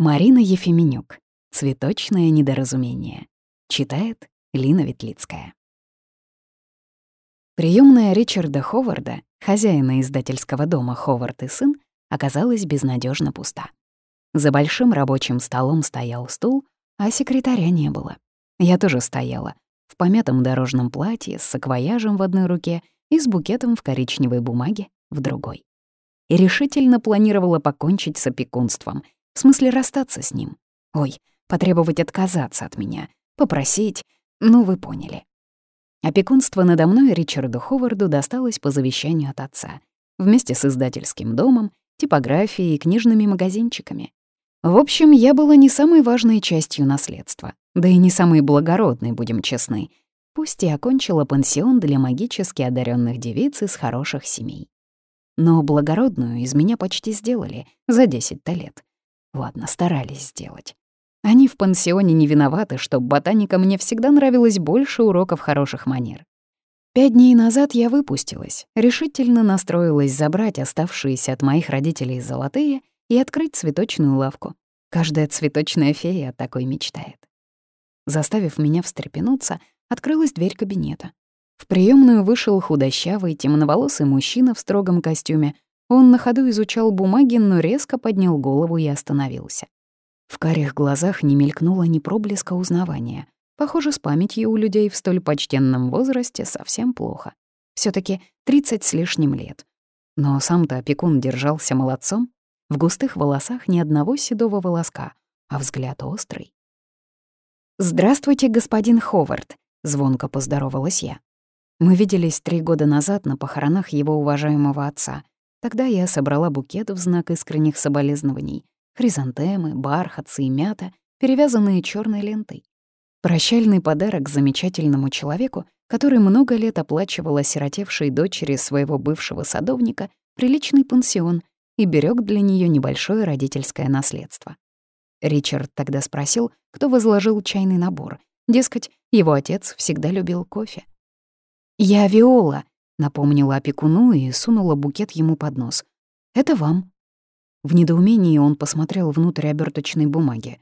Марина Ефименюк. «Цветочное недоразумение». Читает Лина Ветлицкая. Приемная Ричарда Ховарда, хозяина издательского дома «Ховард и сын», оказалась безнадежно пуста. За большим рабочим столом стоял стул, а секретаря не было. Я тоже стояла, в помятом дорожном платье, с саквояжем в одной руке и с букетом в коричневой бумаге в другой. И решительно планировала покончить с опекунством — в смысле расстаться с ним. Ой, потребовать отказаться от меня, попросить, ну вы поняли. Опекунство надо мной Ричарду Ховарду досталось по завещанию от отца, вместе с издательским домом, типографией и книжными магазинчиками. В общем, я была не самой важной частью наследства, да и не самой благородной, будем честны, пусть и окончила пансион для магически одаренных девиц из хороших семей. Но благородную из меня почти сделали за 10 лет. Ладно, старались сделать. Они в пансионе не виноваты, что ботаника мне всегда нравилось больше уроков хороших манер. Пять дней назад я выпустилась, решительно настроилась забрать оставшиеся от моих родителей золотые и открыть цветочную лавку. Каждая цветочная фея такой мечтает. Заставив меня встрепенуться, открылась дверь кабинета. В приемную вышел худощавый, темноволосый мужчина в строгом костюме он на ходу изучал бумаги, но резко поднял голову и остановился. В карих глазах не мелькнуло ни проблеска узнавания. Похоже, с памятью у людей в столь почтенном возрасте совсем плохо. все таки 30 с лишним лет. Но сам-то опекун держался молодцом. В густых волосах ни одного седого волоска, а взгляд острый. «Здравствуйте, господин Ховард», — звонко поздоровалась я. Мы виделись три года назад на похоронах его уважаемого отца — Тогда я собрала букет в знак искренних соболезнований. Хризантемы, бархатцы и мята, перевязанные черной лентой. Прощальный подарок замечательному человеку, который много лет оплачивал осиротевшей дочери своего бывшего садовника приличный пансион и берег для нее небольшое родительское наследство. Ричард тогда спросил, кто возложил чайный набор. Дескать, его отец всегда любил кофе. «Я Виола», Напомнила опекуну и сунула букет ему под нос. «Это вам». В недоумении он посмотрел внутрь оберточной бумаги.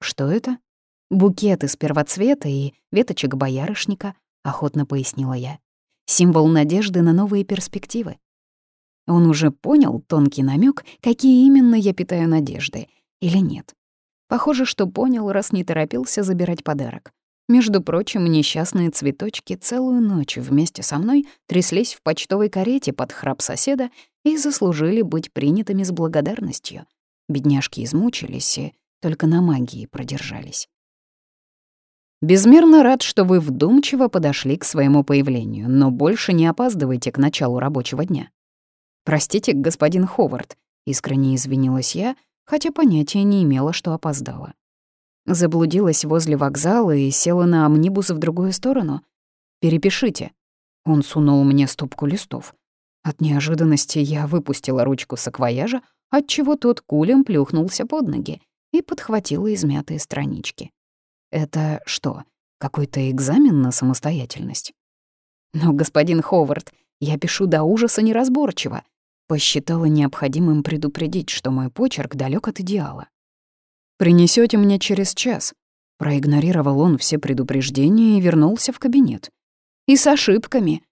«Что это?» «Букет из первоцвета и веточек боярышника», — охотно пояснила я. «Символ надежды на новые перспективы». Он уже понял тонкий намек, какие именно я питаю надежды, или нет. Похоже, что понял, раз не торопился забирать подарок. Между прочим, несчастные цветочки целую ночь вместе со мной тряслись в почтовой карете под храп соседа и заслужили быть принятыми с благодарностью. Бедняжки измучились и только на магии продержались. Безмерно рад, что вы вдумчиво подошли к своему появлению, но больше не опаздывайте к началу рабочего дня. Простите, господин Ховард, искренне извинилась я, хотя понятия не имела, что опоздала. Заблудилась возле вокзала и села на амнибус в другую сторону. «Перепишите». Он сунул мне стопку листов. От неожиданности я выпустила ручку саквояжа, отчего тот кулем плюхнулся под ноги и подхватила измятые странички. «Это что, какой-то экзамен на самостоятельность?» «Но, господин Ховард, я пишу до ужаса неразборчиво», посчитала необходимым предупредить, что мой почерк далек от идеала. Принесете мне через час». Проигнорировал он все предупреждения и вернулся в кабинет. «И с ошибками».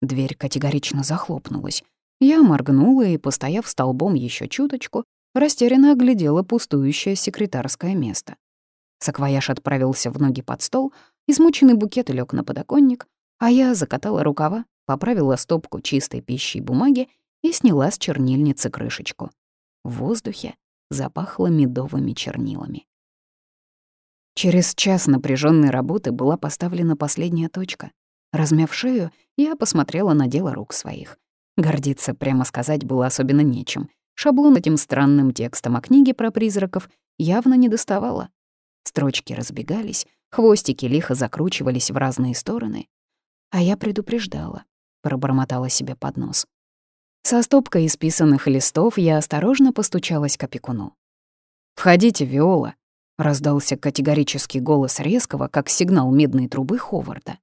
Дверь категорично захлопнулась. Я моргнула и, постояв столбом еще чуточку, растерянно оглядела пустующее секретарское место. Саквояж отправился в ноги под стол, измученный букет лег на подоконник, а я закатала рукава, поправила стопку чистой пищи бумаги и сняла с чернильницы крышечку. В воздухе запахло медовыми чернилами. Через час напряженной работы была поставлена последняя точка. Размяв шею, я посмотрела на дело рук своих. Гордиться, прямо сказать, было особенно нечем. Шаблон этим странным текстом о книге про призраков явно не доставало. Строчки разбегались, хвостики лихо закручивались в разные стороны. А я предупреждала, пробормотала себе под нос. Со стопкой исписанных листов я осторожно постучалась к опекуну. «Входите, Виола», — раздался категорический голос резкого, как сигнал медной трубы Ховарда.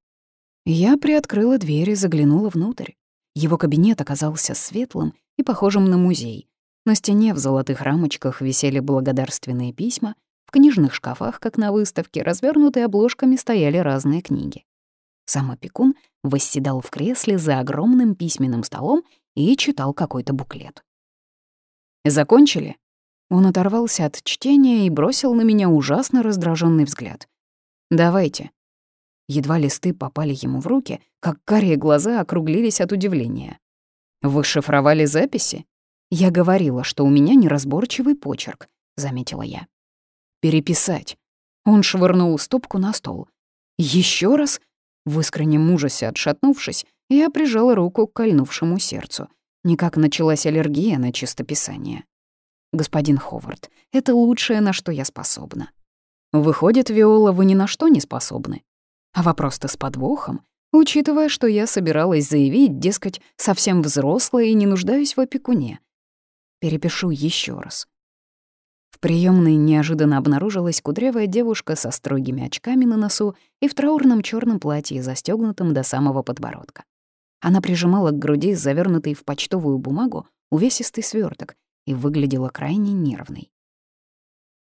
Я приоткрыла дверь и заглянула внутрь. Его кабинет оказался светлым и похожим на музей. На стене в золотых рамочках висели благодарственные письма, в книжных шкафах, как на выставке, развернутые обложками стояли разные книги. Сам опекун восседал в кресле за огромным письменным столом и читал какой-то буклет. «Закончили?» Он оторвался от чтения и бросил на меня ужасно раздраженный взгляд. «Давайте». Едва листы попали ему в руки, как карие глаза округлились от удивления. «Вы шифровали записи?» «Я говорила, что у меня неразборчивый почерк», — заметила я. «Переписать». Он швырнул стопку на стол. Еще раз?» В искреннем ужасе отшатнувшись, я прижала руку к кольнувшему сердцу. Никак началась аллергия на чистописание. «Господин Ховард, это лучшее, на что я способна». «Выходит, Виола, вы ни на что не способны?» А вопрос-то с подвохом, учитывая, что я собиралась заявить, дескать, совсем взрослая и не нуждаюсь в опекуне. Перепишу еще раз. В приемной неожиданно обнаружилась кудрявая девушка со строгими очками на носу и в траурном черном платье, застегнутом до самого подбородка. Она прижимала к груди завернутый в почтовую бумагу увесистый сверток и выглядела крайне нервной.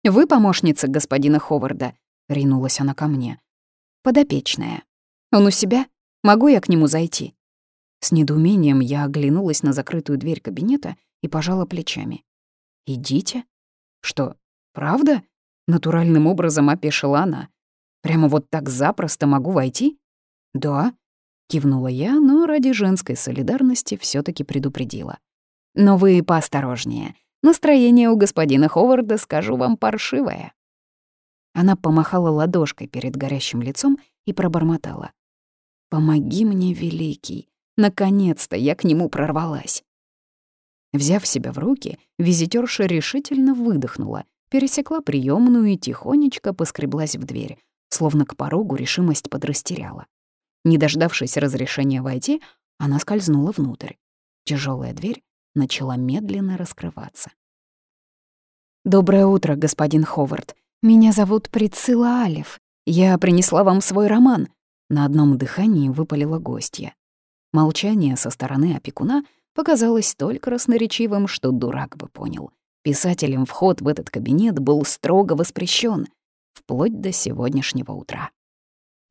«Вы помощница господина Ховарда?» — ринулась она ко мне. «Подопечная. Он у себя? Могу я к нему зайти?» С недоумением я оглянулась на закрытую дверь кабинета и пожала плечами. «Идите?» «Что, правда?» — натуральным образом опешила она. «Прямо вот так запросто могу войти?» «Да», — кивнула я, но ради женской солидарности все таки предупредила. «Но вы поосторожнее. Настроение у господина Ховарда, скажу вам, паршивое». Она помахала ладошкой перед горящим лицом и пробормотала. «Помоги мне, великий. Наконец-то я к нему прорвалась». Взяв себя в руки, визитерша решительно выдохнула, пересекла приемную и тихонечко поскреблась в дверь, словно к порогу решимость подрастеряла. Не дождавшись разрешения войти, она скользнула внутрь. Тяжелая дверь начала медленно раскрываться. «Доброе утро, господин Ховард. Меня зовут Прицила Алев. Я принесла вам свой роман». На одном дыхании выпалила гостья. Молчание со стороны опекуна показалось столь красноречивым, что дурак бы понял. Писателем вход в этот кабинет был строго воспрещен, вплоть до сегодняшнего утра.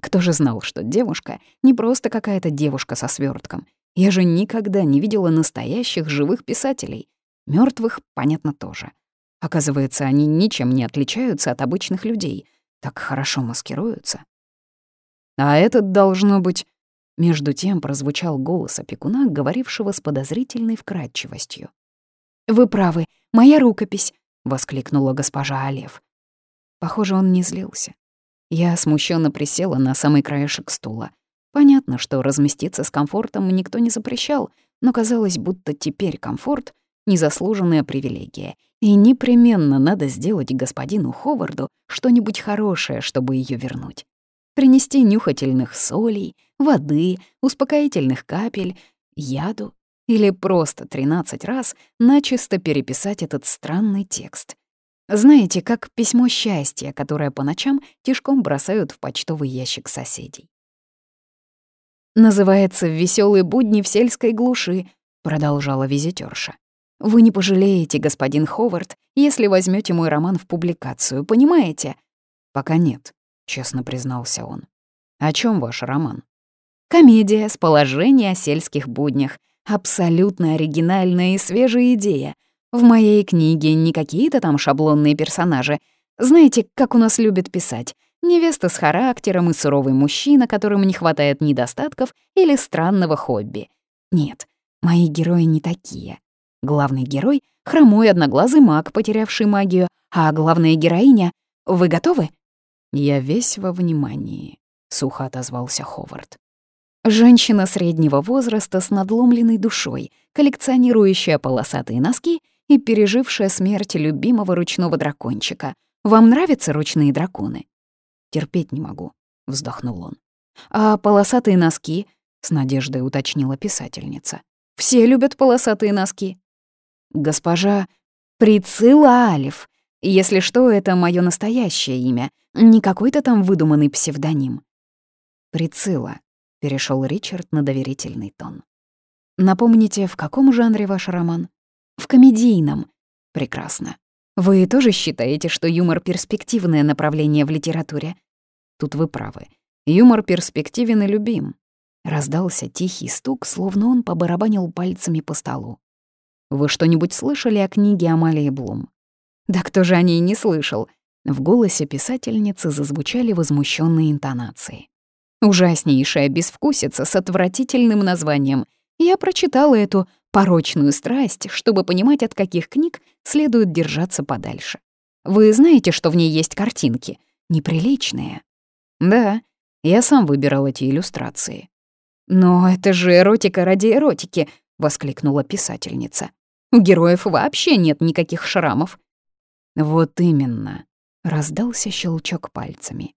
Кто же знал, что девушка не просто какая-то девушка со свертком. Я же никогда не видела настоящих живых писателей. Мертвых, понятно, тоже. Оказывается, они ничем не отличаются от обычных людей, так хорошо маскируются. А этот, должно быть, между тем прозвучал голос опекуна, говорившего с подозрительной вкрадчивостью. «Вы правы, моя рукопись!» — воскликнула госпожа Олев. Похоже, он не злился. Я смущенно присела на самый краешек стула. Понятно, что разместиться с комфортом никто не запрещал, но казалось, будто теперь комфорт — незаслуженная привилегия, и непременно надо сделать господину Ховарду что-нибудь хорошее, чтобы ее вернуть принести нюхательных солей, воды, успокоительных капель, яду или просто 13 раз начисто переписать этот странный текст. Знаете, как письмо счастья, которое по ночам тишком бросают в почтовый ящик соседей. «Называется «Веселые будни в сельской глуши», — продолжала визитерша. «Вы не пожалеете, господин Ховард, если возьмете мой роман в публикацию, понимаете?» «Пока нет», — честно признался он. «О чем ваш роман?» «Комедия с положения о сельских буднях. Абсолютно оригинальная и свежая идея. В моей книге не какие-то там шаблонные персонажи. Знаете, как у нас любят писать? Невеста с характером и суровый мужчина, которому не хватает недостатков или странного хобби. Нет, мои герои не такие. Главный герой — хромой одноглазый маг, потерявший магию, а главная героиня... Вы готовы? «Я весь во внимании», — сухо отозвался Ховард. Женщина среднего возраста с надломленной душой, коллекционирующая полосатые носки и пережившая смерть любимого ручного дракончика. Вам нравятся ручные драконы? Терпеть не могу, вздохнул он. А полосатые носки? С надеждой уточнила писательница. Все любят полосатые носки. Госпожа Прицила Алиф, если что, это мое настоящее имя, не какой-то там выдуманный псевдоним. «Прицила», — перешел Ричард на доверительный тон. «Напомните, в каком жанре ваш роман?» «В комедийном», Прекрасно. Вы тоже считаете, что юмор — перспективное направление в литературе? Тут вы правы. Юмор перспективен и любим. Раздался тихий стук, словно он побарабанил пальцами по столу. Вы что-нибудь слышали о книге Амалии Блум? Да кто же о ней не слышал? В голосе писательницы зазвучали возмущенные интонации. Ужаснейшая безвкусица с отвратительным названием. Я прочитала эту порочную страсть, чтобы понимать, от каких книг следует держаться подальше. Вы знаете, что в ней есть картинки? Неприличные. Да, я сам выбирал эти иллюстрации. «Но это же эротика ради эротики!» — воскликнула писательница. «У героев вообще нет никаких шрамов». «Вот именно», — раздался щелчок пальцами.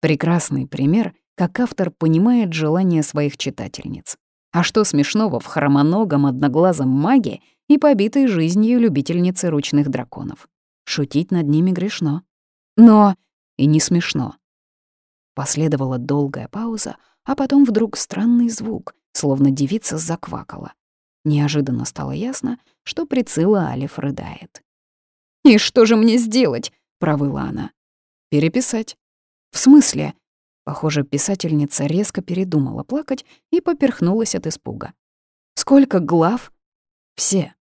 Прекрасный пример, как автор понимает желания своих читательниц. А что смешного в хромоногом одноглазом маге и побитой жизнью любительницы ручных драконов? Шутить над ними грешно. Но и не смешно. Последовала долгая пауза, а потом вдруг странный звук, словно девица заквакала. Неожиданно стало ясно, что Прицила Алиф рыдает. «И что же мне сделать?» — провыла она. «Переписать». «В смысле?» Похоже, писательница резко передумала плакать и поперхнулась от испуга. «Сколько глав?» «Все».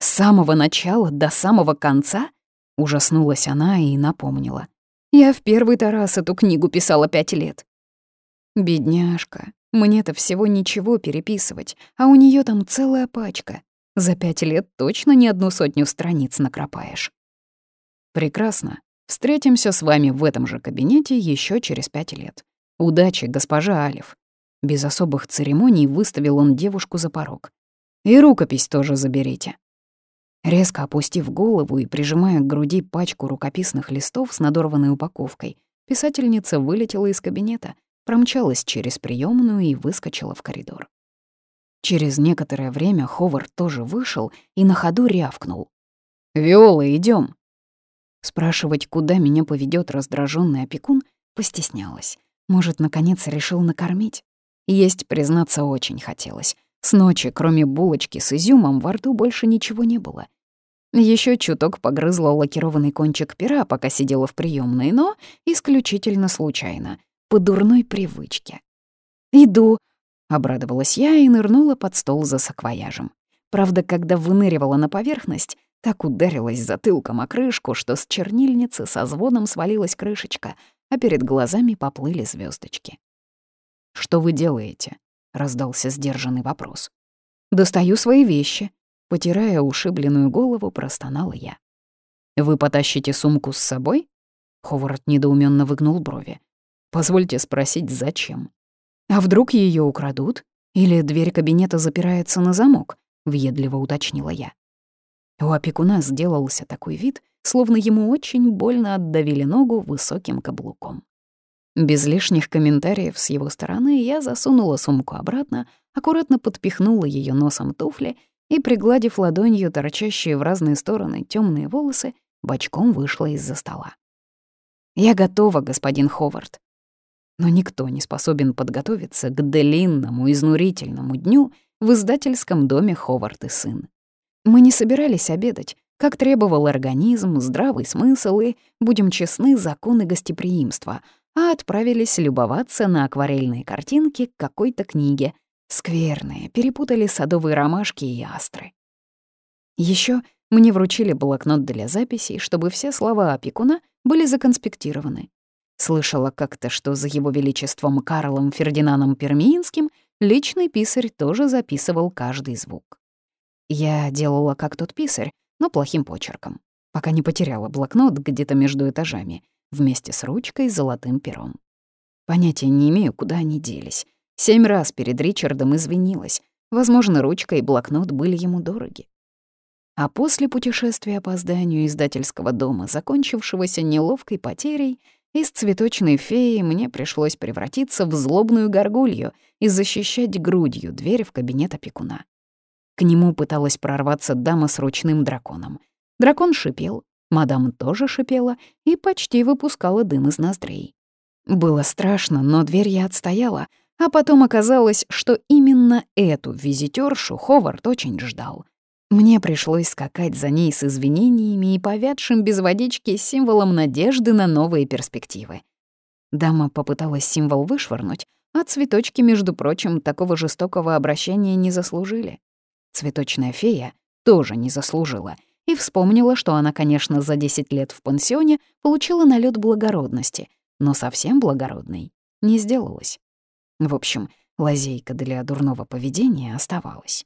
«С самого начала до самого конца?» Ужаснулась она и напомнила. «Я в первый-то раз эту книгу писала пять лет». «Бедняжка, мне-то всего ничего переписывать, а у нее там целая пачка. За пять лет точно не одну сотню страниц накропаешь». «Прекрасно. Встретимся с вами в этом же кабинете еще через пять лет. Удачи, госпожа Алиф». Без особых церемоний выставил он девушку за порог. «И рукопись тоже заберите». Резко опустив голову и прижимая к груди пачку рукописных листов с надорванной упаковкой, писательница вылетела из кабинета, промчалась через приемную и выскочила в коридор. Через некоторое время Ховард тоже вышел и на ходу рявкнул. «Виола, идем. Спрашивать, куда меня поведет раздраженный опекун, постеснялась. Может, наконец решил накормить? Есть, признаться, очень хотелось. С ночи, кроме булочки с изюмом, во рту больше ничего не было. Еще чуток погрызла лакированный кончик пера, пока сидела в приемной, но исключительно случайно, по дурной привычке. «Иду», — обрадовалась я и нырнула под стол за саквояжем. Правда, когда выныривала на поверхность, так ударилась затылком о крышку, что с чернильницы со звоном свалилась крышечка, а перед глазами поплыли звездочки. «Что вы делаете?» — раздался сдержанный вопрос. «Достаю свои вещи», — потирая ушибленную голову, простонала я. «Вы потащите сумку с собой?» Ховард недоуменно выгнул брови. «Позвольте спросить, зачем?» «А вдруг ее украдут? Или дверь кабинета запирается на замок?» — въедливо уточнила я. У опекуна сделался такой вид, словно ему очень больно отдавили ногу высоким каблуком. Без лишних комментариев с его стороны я засунула сумку обратно, аккуратно подпихнула ее носом туфли и, пригладив ладонью торчащие в разные стороны темные волосы, бочком вышла из-за стола. «Я готова, господин Ховард». Но никто не способен подготовиться к длинному, изнурительному дню в издательском доме Ховард и сын. Мы не собирались обедать, как требовал организм, здравый смысл и, будем честны, законы гостеприимства, а отправились любоваться на акварельные картинки какой-то книге. Скверные, перепутали садовые ромашки и астры. Еще мне вручили блокнот для записей, чтобы все слова опекуна были законспектированы. Слышала как-то, что за его величеством Карлом Фердинаном Пермиинским личный писарь тоже записывал каждый звук. Я делала как тот писарь, но плохим почерком, пока не потеряла блокнот где-то между этажами, вместе с ручкой и золотым пером. Понятия не имею, куда они делись. Семь раз перед Ричардом извинилась. Возможно, ручка и блокнот были ему дороги. А после путешествия по зданию издательского дома, закончившегося неловкой потерей, из цветочной феи мне пришлось превратиться в злобную горгулью и защищать грудью дверь в кабинет опекуна. К нему пыталась прорваться дама с ручным драконом. Дракон шипел, мадам тоже шипела и почти выпускала дым из ноздрей. Было страшно, но дверь я отстояла, а потом оказалось, что именно эту визитершу Ховард очень ждал. Мне пришлось скакать за ней с извинениями и повядшим без водички символом надежды на новые перспективы. Дама попыталась символ вышвырнуть, а цветочки, между прочим, такого жестокого обращения не заслужили. Цветочная фея тоже не заслужила и вспомнила, что она, конечно, за 10 лет в пансионе получила налет благородности, но совсем благородной не сделалась. В общем, лазейка для дурного поведения оставалась.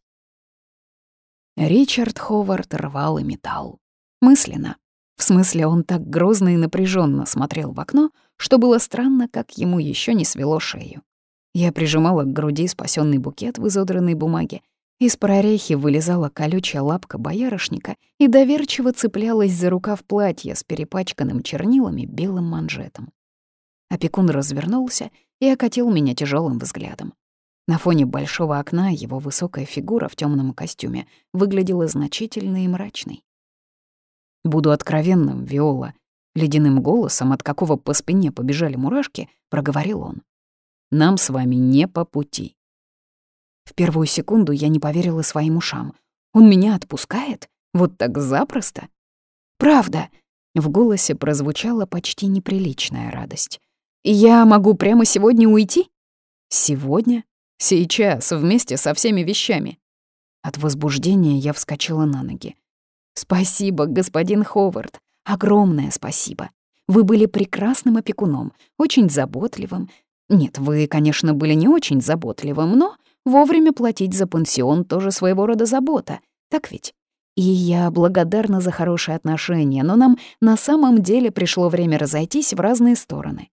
Ричард Ховард рвал и металл. Мысленно. В смысле, он так грозно и напряженно смотрел в окно, что было странно, как ему еще не свело шею. Я прижимала к груди спасенный букет в изодранной бумаге. Из прорехи вылезала колючая лапка боярышника и доверчиво цеплялась за рукав платья с перепачканным чернилами белым манжетом. Опекун развернулся и окатил меня тяжелым взглядом. На фоне большого окна его высокая фигура в темном костюме выглядела значительной и мрачной. «Буду откровенным, Виола», — ледяным голосом, от какого по спине побежали мурашки, проговорил он. «Нам с вами не по пути». В первую секунду я не поверила своим ушам. «Он меня отпускает? Вот так запросто?» «Правда», — в голосе прозвучала почти неприличная радость. «Я могу прямо сегодня уйти?» «Сегодня?» Сейчас, вместе со всеми вещами. От возбуждения я вскочила на ноги. «Спасибо, господин Ховард. Огромное спасибо. Вы были прекрасным опекуном, очень заботливым. Нет, вы, конечно, были не очень заботливым, но вовремя платить за пансион тоже своего рода забота. Так ведь? И я благодарна за хорошие отношения, но нам на самом деле пришло время разойтись в разные стороны.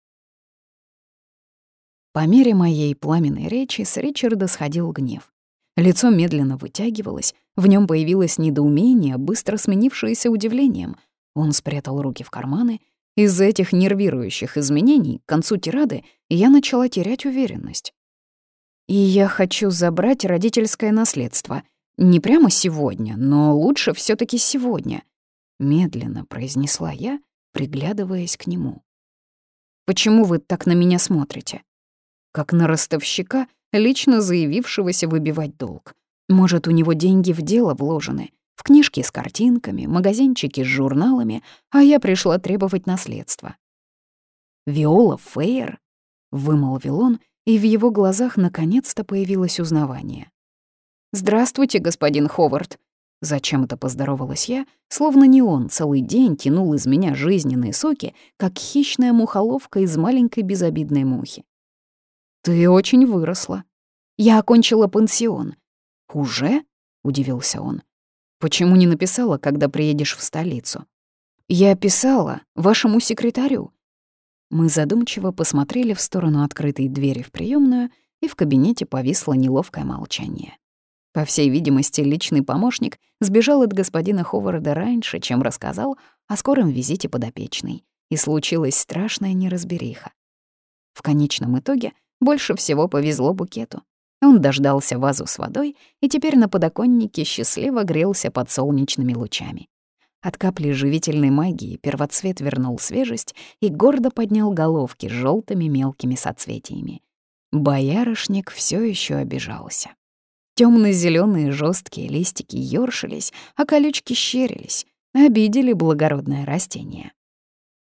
По мере моей пламенной речи с Ричарда сходил гнев. Лицо медленно вытягивалось, в нем появилось недоумение, быстро сменившееся удивлением. Он спрятал руки в карманы. Из-за этих нервирующих изменений к концу тирады я начала терять уверенность. «И я хочу забрать родительское наследство. Не прямо сегодня, но лучше все таки сегодня», — медленно произнесла я, приглядываясь к нему. «Почему вы так на меня смотрите?» как на ростовщика, лично заявившегося выбивать долг. Может, у него деньги в дело вложены, в книжки с картинками, магазинчики с журналами, а я пришла требовать наследства. «Виола Фейер?» — вымолвил он, и в его глазах наконец-то появилось узнавание. «Здравствуйте, господин Ховард!» Зачем-то поздоровалась я, словно не он целый день тянул из меня жизненные соки, как хищная мухоловка из маленькой безобидной мухи. «Ты очень выросла. Я окончила пансион». «Уже?» — удивился он. «Почему не написала, когда приедешь в столицу?» «Я писала вашему секретарю». Мы задумчиво посмотрели в сторону открытой двери в приемную, и в кабинете повисло неловкое молчание. По всей видимости, личный помощник сбежал от господина Ховарда раньше, чем рассказал о скором визите подопечной, и случилась страшная неразбериха. В конечном итоге больше всего повезло букету. Он дождался вазу с водой и теперь на подоконнике счастливо грелся под солнечными лучами. От капли живительной магии первоцвет вернул свежесть и гордо поднял головки с желтыми мелкими соцветиями. Боярышник все еще обижался. Темно-зеленые жесткие листики ёршились, а колючки щерились, обидели благородное растение.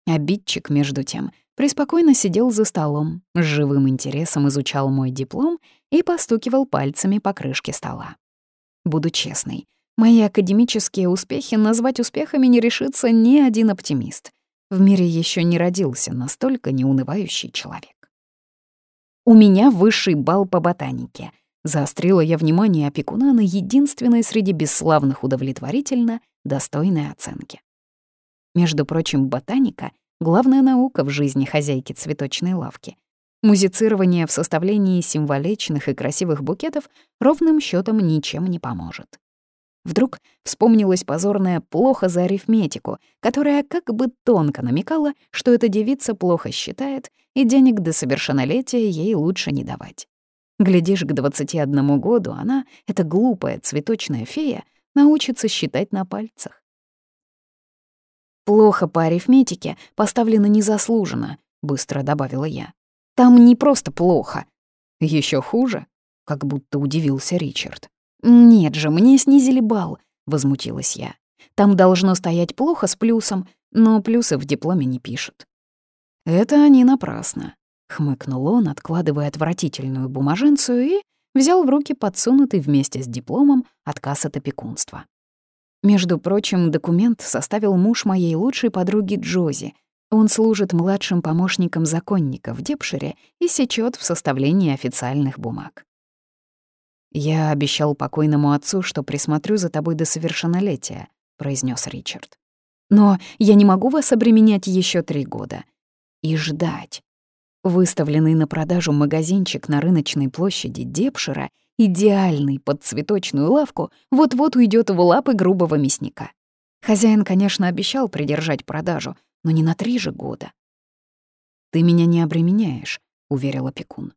Обидчик, между тем, преспокойно сидел за столом, с живым интересом изучал мой диплом и постукивал пальцами по крышке стола. Буду честной, мои академические успехи назвать успехами не решится ни один оптимист. В мире еще не родился настолько неунывающий человек. «У меня высший балл по ботанике», — заострила я внимание опекуна на единственной среди бесславных удовлетворительно достойной оценки. Между прочим, ботаника главная наука в жизни хозяйки цветочной лавки. Музицирование в составлении символичных и красивых букетов ровным счетом ничем не поможет. Вдруг вспомнилась позорная «плохо за арифметику», которая как бы тонко намекала, что эта девица плохо считает, и денег до совершеннолетия ей лучше не давать. Глядишь, к 21 году она, эта глупая цветочная фея, научится считать на пальцах. «Плохо по арифметике, поставлено незаслуженно», — быстро добавила я. «Там не просто плохо. Еще хуже?» — как будто удивился Ричард. «Нет же, мне снизили балл», — возмутилась я. «Там должно стоять плохо с плюсом, но плюсы в дипломе не пишут». «Это они напрасно», — хмыкнул он, откладывая отвратительную бумаженцию и взял в руки подсунутый вместе с дипломом отказ от опекунства. Между прочим, документ составил муж моей лучшей подруги Джози. Он служит младшим помощником законника в Депшире и сечет в составлении официальных бумаг. «Я обещал покойному отцу, что присмотрю за тобой до совершеннолетия», — произнес Ричард. «Но я не могу вас обременять еще три года. И ждать. Выставленный на продажу магазинчик на рыночной площади Депшира, идеальный под цветочную лавку, вот-вот уйдет в лапы грубого мясника. Хозяин, конечно, обещал придержать продажу, но не на три же года. «Ты меня не обременяешь», — уверил опекун.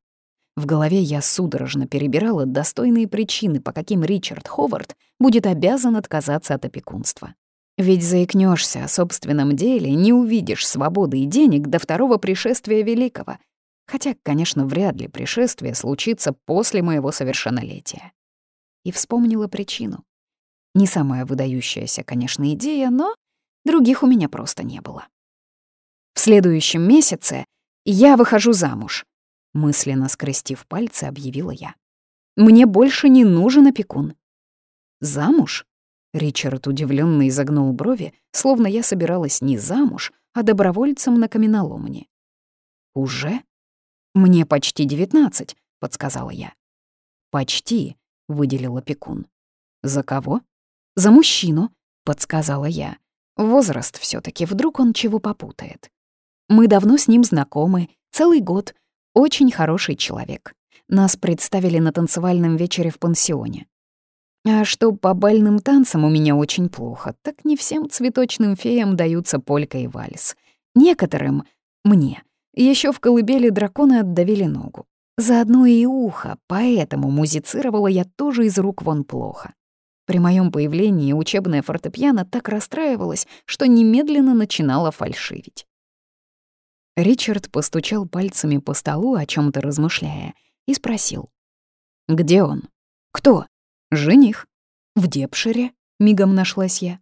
В голове я судорожно перебирала достойные причины, по каким Ричард Ховард будет обязан отказаться от опекунства. Ведь заикнешься о собственном деле, не увидишь свободы и денег до второго пришествия Великого. Хотя, конечно, вряд ли пришествие случится после моего совершеннолетия. И вспомнила причину. Не самая выдающаяся, конечно, идея, но других у меня просто не было. В следующем месяце я выхожу замуж, мысленно скрестив пальцы, объявила я. Мне больше не нужен опекун. Замуж? Ричард удивленно изогнул брови, словно я собиралась не замуж, а добровольцем на каменоломне. «Уже? Мне почти девятнадцать», — подсказала я. «Почти», — выделил опекун. «За кого?» «За мужчину», — подсказала я. Возраст все таки вдруг он чего попутает. Мы давно с ним знакомы, целый год, очень хороший человек. Нас представили на танцевальном вечере в пансионе. А что по бальным танцам у меня очень плохо, так не всем цветочным феям даются полька и вальс. Некоторым, мне, еще в колыбели драконы отдавили ногу. Заодно и ухо, поэтому музицировала я тоже из рук вон плохо. При моем появлении учебная фортепиано так расстраивалась, что немедленно начинала фальшивить. Ричард постучал пальцами по столу, о чем то размышляя, и спросил. «Где он?» «Кто?» «Жених». «В Депшире?» — мигом нашлась я.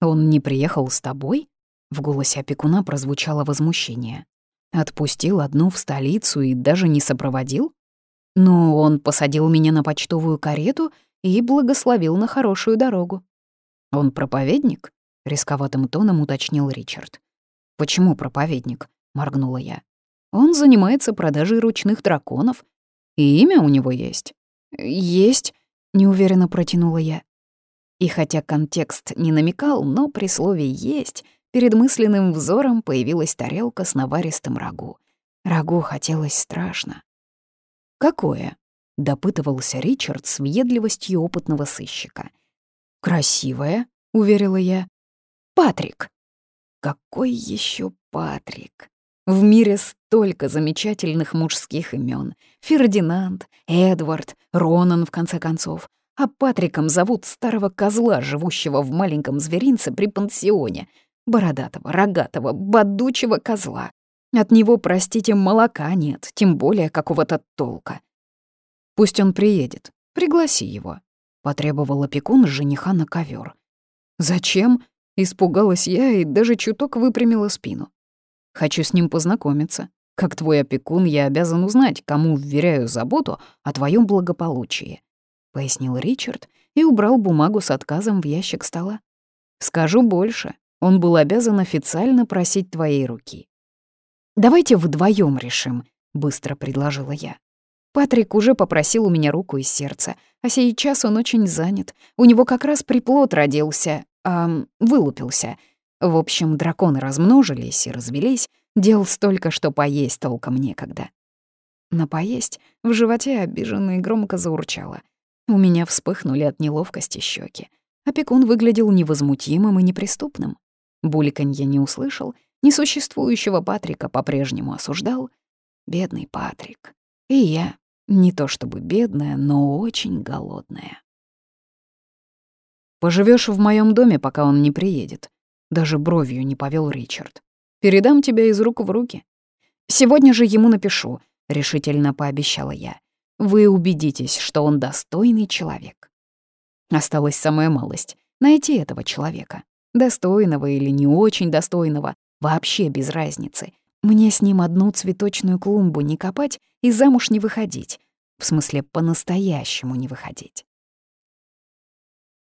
«Он не приехал с тобой?» В голосе опекуна прозвучало возмущение. «Отпустил одну в столицу и даже не сопроводил?» «Но он посадил меня на почтовую карету и благословил на хорошую дорогу». «Он проповедник?» — рисковатым тоном уточнил Ричард. «Почему проповедник?» моргнула я. Он занимается продажей ручных драконов. И имя у него есть. Есть, неуверенно протянула я. И хотя контекст не намекал, но при слове «есть» перед мысленным взором появилась тарелка с наваристым рагу. Рагу хотелось страшно. «Какое?» — допытывался Ричард с въедливостью опытного сыщика. «Красивое», — уверила я. «Патрик». «Какой еще Патрик?» В мире столько замечательных мужских имен: Фердинанд, Эдвард, Ронан, в конце концов. А Патриком зовут старого козла, живущего в маленьком зверинце при пансионе. Бородатого, рогатого, бодучего козла. От него, простите, молока нет, тем более какого-то толка. Пусть он приедет, пригласи его. Потребовал опекун жениха на ковер. Зачем? Испугалась я и даже чуток выпрямила спину. Хочу с ним познакомиться. Как твой опекун, я обязан узнать, кому вверяю заботу о твоем благополучии», — пояснил Ричард и убрал бумагу с отказом в ящик стола. «Скажу больше, он был обязан официально просить твоей руки». «Давайте вдвоем решим», — быстро предложила я. Патрик уже попросил у меня руку и сердце, а сейчас он очень занят. У него как раз приплод родился, а вылупился — в общем, драконы размножились и развелись, дел столько, что поесть толком некогда. На поесть в животе обиженно и громко заурчало. У меня вспыхнули от неловкости щеки. Опекун выглядел невозмутимым и неприступным. Буликанье не услышал, несуществующего Патрика по-прежнему осуждал. Бедный Патрик. И я, не то чтобы бедная, но очень голодная. Поживешь в моем доме, пока он не приедет», даже бровью не повел Ричард. «Передам тебя из рук в руки». «Сегодня же ему напишу», — решительно пообещала я. «Вы убедитесь, что он достойный человек». Осталась самая малость найти этого человека. Достойного или не очень достойного, вообще без разницы. Мне с ним одну цветочную клумбу не копать и замуж не выходить. В смысле, по-настоящему не выходить.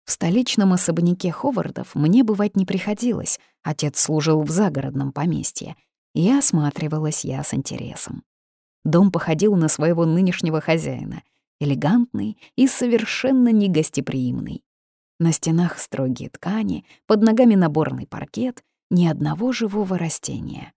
В столичном особняке Ховардов мне бывать не приходилось, отец служил в загородном поместье, и осматривалась я с интересом. Дом походил на своего нынешнего хозяина, элегантный и совершенно негостеприимный. На стенах строгие ткани, под ногами наборный паркет, ни одного живого растения.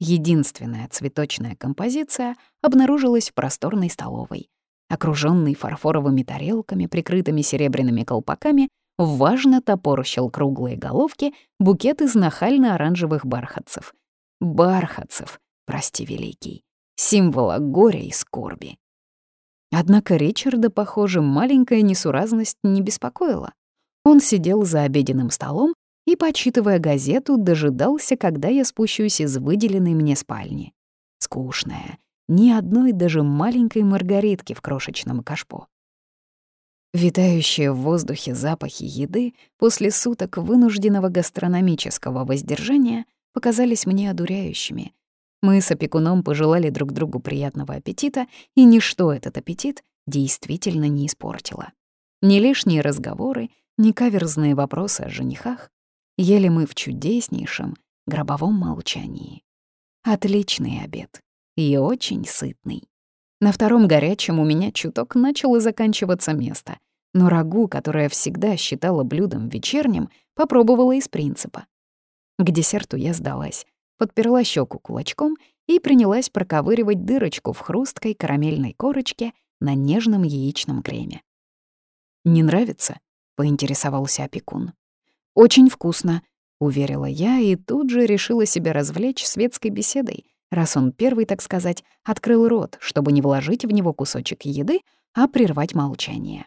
Единственная цветочная композиция обнаружилась в просторной столовой. Окружённый фарфоровыми тарелками, прикрытыми серебряными колпаками, важно топорщил круглые головки букет из нахально-оранжевых бархатцев. Бархатцев, прости великий, символа горя и скорби. Однако Ричарда, похоже, маленькая несуразность не беспокоила. Он сидел за обеденным столом и, почитывая газету, дожидался, когда я спущусь из выделенной мне спальни. Скучная, ни одной даже маленькой маргаритки в крошечном кашпо. Витающие в воздухе запахи еды после суток вынужденного гастрономического воздержания показались мне одуряющими. Мы с опекуном пожелали друг другу приятного аппетита, и ничто этот аппетит действительно не испортило. Ни лишние разговоры, ни каверзные вопросы о женихах, Ели мы в чудеснейшем гробовом молчании. Отличный обед и очень сытный. На втором горячем у меня чуток начало заканчиваться место, но рагу, которое всегда считала блюдом вечерним, попробовала из принципа. К десерту я сдалась, подперла щеку кулачком и принялась проковыривать дырочку в хрусткой карамельной корочке на нежном яичном креме. «Не нравится?» — поинтересовался опекун. «Очень вкусно», — уверила я и тут же решила себя развлечь светской беседой, раз он первый, так сказать, открыл рот, чтобы не вложить в него кусочек еды, а прервать молчание.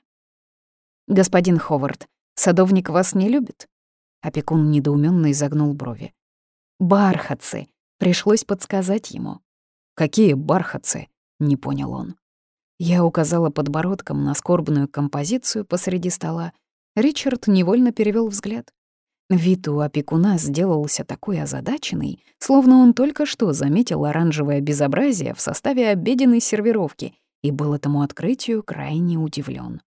«Господин Ховард, садовник вас не любит?» Опекун недоуменно изогнул брови. «Бархатцы», — пришлось подсказать ему. «Какие бархатцы?» — не понял он. Я указала подбородком на скорбную композицию посреди стола. Ричард невольно перевел взгляд. Вид у опекуна сделался такой озадаченный, словно он только что заметил оранжевое безобразие в составе обеденной сервировки и был этому открытию крайне удивлен.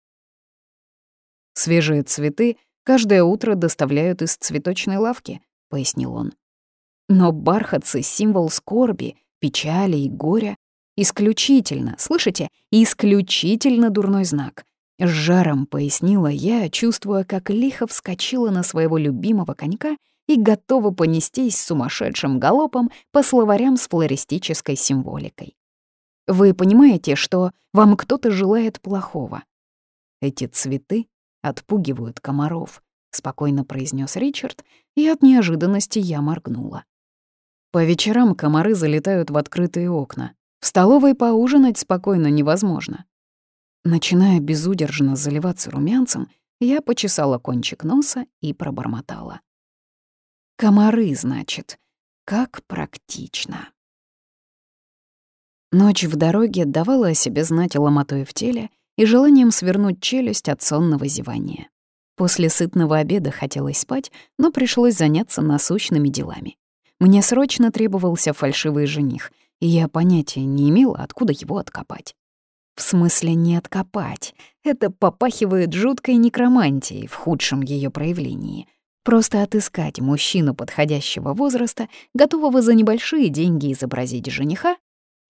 «Свежие цветы каждое утро доставляют из цветочной лавки», — пояснил он. «Но бархатцы — символ скорби, печали и горя. Исключительно, слышите, исключительно дурной знак. С жаром пояснила я, чувствуя, как лихо вскочила на своего любимого конька и готова понестись сумасшедшим галопом по словарям с флористической символикой. Вы понимаете, что вам кто-то желает плохого? Эти цветы отпугивают комаров, спокойно произнес Ричард, и от неожиданности я моргнула. По вечерам комары залетают в открытые окна. В столовой поужинать спокойно невозможно. Начиная безудержно заливаться румянцем, я почесала кончик носа и пробормотала. «Комары, значит. Как практично». Ночь в дороге давала о себе знать ломотой в теле и желанием свернуть челюсть от сонного зевания. После сытного обеда хотелось спать, но пришлось заняться насущными делами. Мне срочно требовался фальшивый жених, и я понятия не имела, откуда его откопать. В смысле не откопать. Это попахивает жуткой некромантией в худшем ее проявлении. Просто отыскать мужчину подходящего возраста, готового за небольшие деньги изобразить жениха,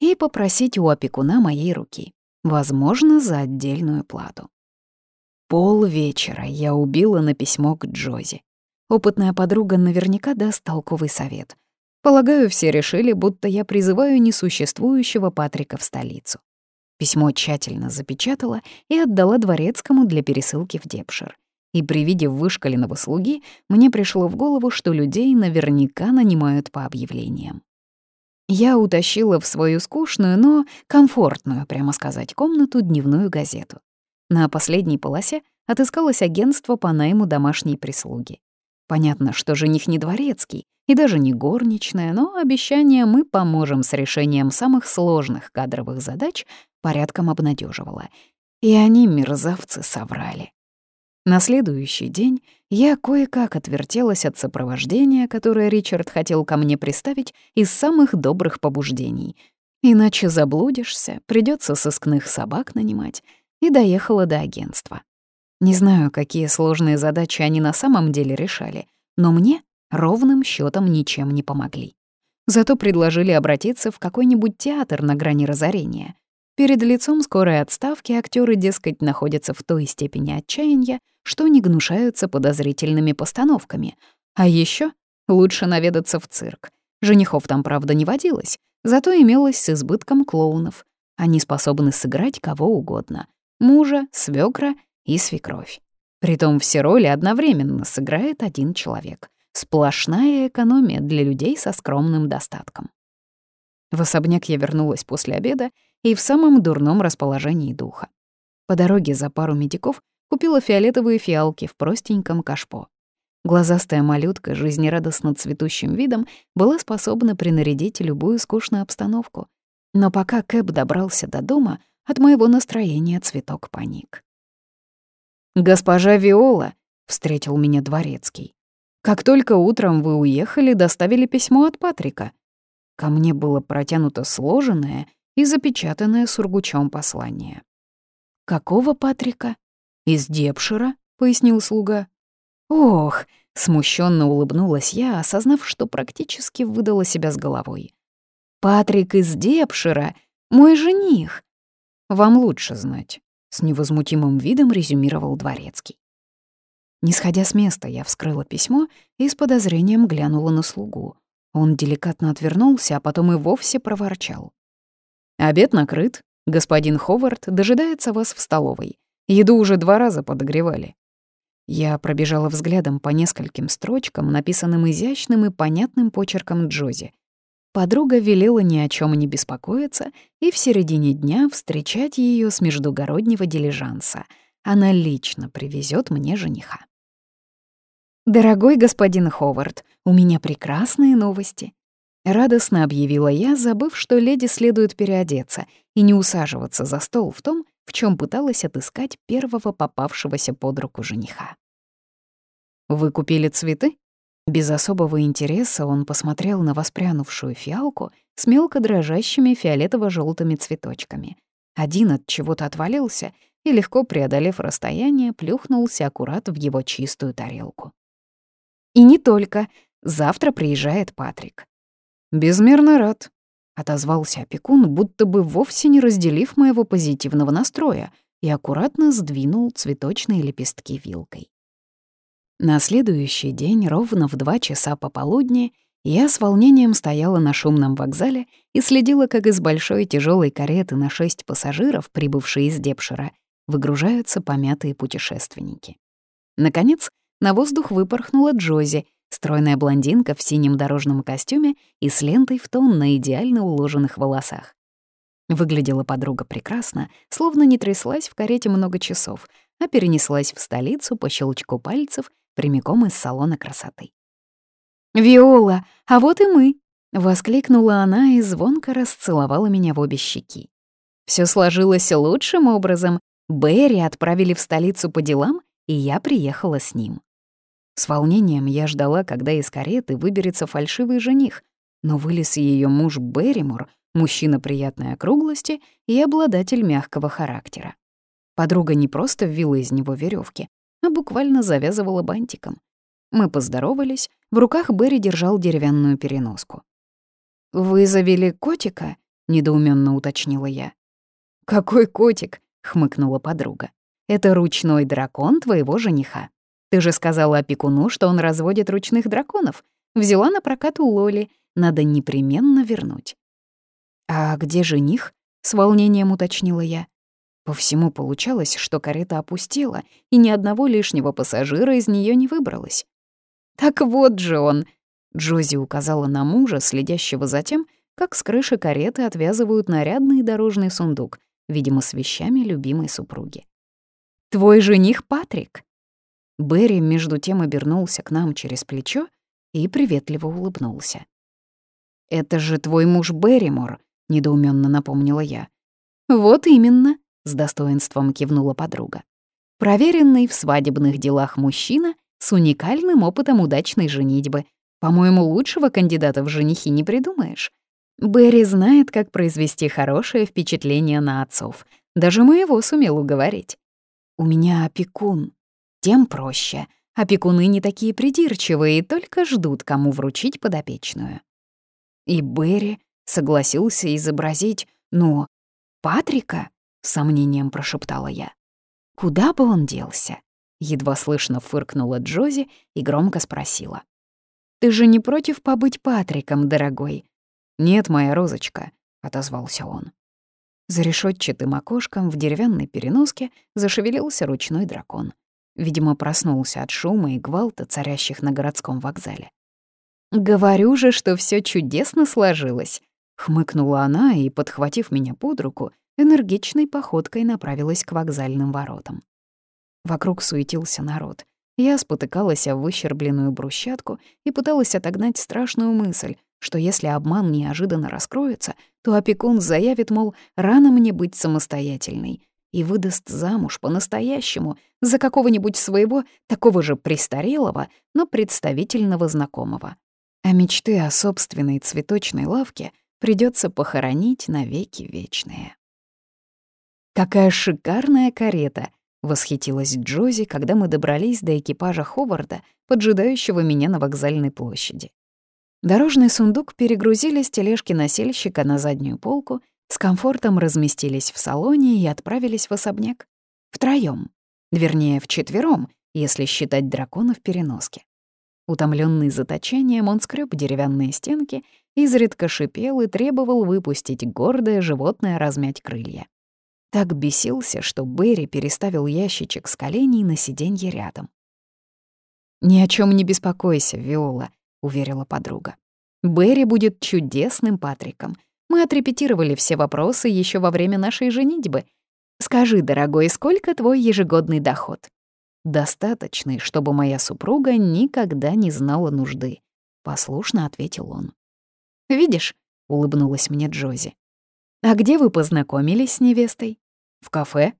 и попросить у опекуна моей руки, возможно, за отдельную плату. Пол вечера я убила на письмо к Джози. Опытная подруга наверняка даст толковый совет. Полагаю, все решили, будто я призываю несуществующего Патрика в столицу. Письмо тщательно запечатала и отдала дворецкому для пересылки в Депшир. И при виде вышкаленного слуги мне пришло в голову, что людей наверняка нанимают по объявлениям. Я утащила в свою скучную, но комфортную, прямо сказать, комнату дневную газету. На последней полосе отыскалось агентство по найму домашней прислуги. Понятно, что жених не дворецкий и даже не горничная, но обещание «мы поможем с решением самых сложных кадровых задач» порядком обнадеживала. И они, мерзавцы, соврали. На следующий день я кое-как отвертелась от сопровождения, которое Ричард хотел ко мне приставить из самых добрых побуждений. Иначе заблудишься, придется сыскных собак нанимать, и доехала до агентства. Не знаю, какие сложные задачи они на самом деле решали, но мне ровным счетом ничем не помогли. Зато предложили обратиться в какой-нибудь театр на грани разорения. Перед лицом скорой отставки актеры, дескать, находятся в той степени отчаяния, что не гнушаются подозрительными постановками. А еще лучше наведаться в цирк. Женихов там, правда, не водилось, зато имелось с избытком клоунов. Они способны сыграть кого угодно — мужа, свекра и свекровь. Притом все роли одновременно сыграет один человек. Сплошная экономия для людей со скромным достатком. В особняк я вернулась после обеда и в самом дурном расположении духа. По дороге за пару медиков купила фиолетовые фиалки в простеньком кашпо. Глазастая малютка, жизнерадостно цветущим видом, была способна принарядить любую скучную обстановку. Но пока Кэп добрался до дома, от моего настроения цветок паник. «Госпожа Виола», — встретил меня дворецкий. «Как только утром вы уехали, доставили письмо от Патрика. Ко мне было протянуто сложенное и запечатанное сургучом послание». «Какого Патрика?» «Из Депшира», — пояснил слуга. «Ох», — смущенно улыбнулась я, осознав, что практически выдала себя с головой. «Патрик из Депшира, мой жених». «Вам лучше знать», — с невозмутимым видом резюмировал Дворецкий. Не сходя с места, я вскрыла письмо и с подозрением глянула на слугу. Он деликатно отвернулся, а потом и вовсе проворчал. «Обед накрыт. Господин Ховард дожидается вас в столовой. Еду уже два раза подогревали. Я пробежала взглядом по нескольким строчкам, написанным изящным и понятным почерком Джози. Подруга велела ни о чем не беспокоиться и в середине дня встречать ее с междугороднего дилижанса. Она лично привезет мне жениха. «Дорогой господин Ховард, у меня прекрасные новости», — радостно объявила я, забыв, что леди следует переодеться и не усаживаться за стол в том, в чем пыталась отыскать первого попавшегося под руку жениха. «Вы купили цветы?» Без особого интереса он посмотрел на воспрянувшую фиалку с мелко дрожащими фиолетово желтыми цветочками. Один от чего-то отвалился и, легко преодолев расстояние, плюхнулся аккурат в его чистую тарелку. «И не только. Завтра приезжает Патрик». «Безмерно рад», — отозвался опекун, будто бы вовсе не разделив моего позитивного настроя, и аккуратно сдвинул цветочные лепестки вилкой. На следующий день, ровно в два часа пополудни, я с волнением стояла на шумном вокзале и следила, как из большой тяжелой кареты на шесть пассажиров, прибывшие из Депшира, выгружаются помятые путешественники. Наконец, на воздух выпорхнула Джози, стройная блондинка в синем дорожном костюме и с лентой в тон на идеально уложенных волосах. Выглядела подруга прекрасно, словно не тряслась в карете много часов, а перенеслась в столицу по щелчку пальцев прямиком из салона красоты. «Виола, а вот и мы!» — воскликнула она и звонко расцеловала меня в обе щеки. Все сложилось лучшим образом. Берри отправили в столицу по делам, и я приехала с ним. С волнением я ждала, когда из кареты выберется фальшивый жених, но вылез ее муж Берримор, мужчина приятной округлости и обладатель мягкого характера. Подруга не просто ввила из него веревки, а буквально завязывала бантиком. Мы поздоровались, в руках Берри держал деревянную переноску. «Вы завели котика?» — недоуменно уточнила я. «Какой котик?» — хмыкнула подруга. «Это ручной дракон твоего жениха. Ты же сказала опекуну, что он разводит ручных драконов. Взяла на прокат у Лоли. Надо непременно вернуть». «А где жених?» — с волнением уточнила я. По всему получалось, что карета опустела, и ни одного лишнего пассажира из нее не выбралось. «Так вот же он!» — Джози указала на мужа, следящего за тем, как с крыши кареты отвязывают нарядный дорожный сундук, видимо, с вещами любимой супруги. «Твой жених Патрик!» Берри между тем обернулся к нам через плечо и приветливо улыбнулся. «Это же твой муж Берримор», — недоуменно напомнила я. «Вот именно», — с достоинством кивнула подруга. Проверенный в свадебных делах мужчина с уникальным опытом удачной женитьбы. По-моему, лучшего кандидата в женихи не придумаешь. Берри знает, как произвести хорошее впечатление на отцов. Даже моего сумел уговорить. У меня опекун. Тем проще. Опекуны не такие придирчивые и только ждут, кому вручить подопечную. И Берри согласился изобразить, ну, Патрика, — с сомнением прошептала я. Куда бы он делся? Едва слышно фыркнула Джози и громко спросила. «Ты же не против побыть Патриком, дорогой?» «Нет, моя розочка», — отозвался он. За решетчатым окошком в деревянной переноске зашевелился ручной дракон. Видимо, проснулся от шума и гвалта, царящих на городском вокзале. «Говорю же, что все чудесно сложилось», — хмыкнула она и, подхватив меня под руку, энергичной походкой направилась к вокзальным воротам. Вокруг суетился народ. Я спотыкалась о выщербленную брусчатку и пыталась отогнать страшную мысль, что если обман неожиданно раскроется, то опекун заявит, мол, рано мне быть самостоятельной, и выдаст замуж по-настоящему за какого-нибудь своего такого же престарелого, но представительного знакомого. А мечты о собственной цветочной лавке придется похоронить навеки вечные. «Какая шикарная карета!» — восхитилась Джози, когда мы добрались до экипажа Ховарда, поджидающего меня на вокзальной площади. Дорожный сундук перегрузили с тележки носильщика на заднюю полку, с комфортом разместились в салоне и отправились в особняк. Втроём. Вернее, вчетвером, если считать дракона в переноске. Утомленный заточением, он скреб деревянные стенки, изредка шипел и требовал выпустить гордое животное размять крылья. Так бесился, что Берри переставил ящичек с коленей на сиденье рядом. «Ни о чем не беспокойся, Виола», — уверила подруга. «Берри будет чудесным Патриком. Мы отрепетировали все вопросы еще во время нашей женитьбы. Скажи, дорогой, сколько твой ежегодный доход?» «Достаточный, чтобы моя супруга никогда не знала нужды», — послушно ответил он. «Видишь», — улыбнулась мне Джози. «А где вы познакомились с невестой?» В кафе?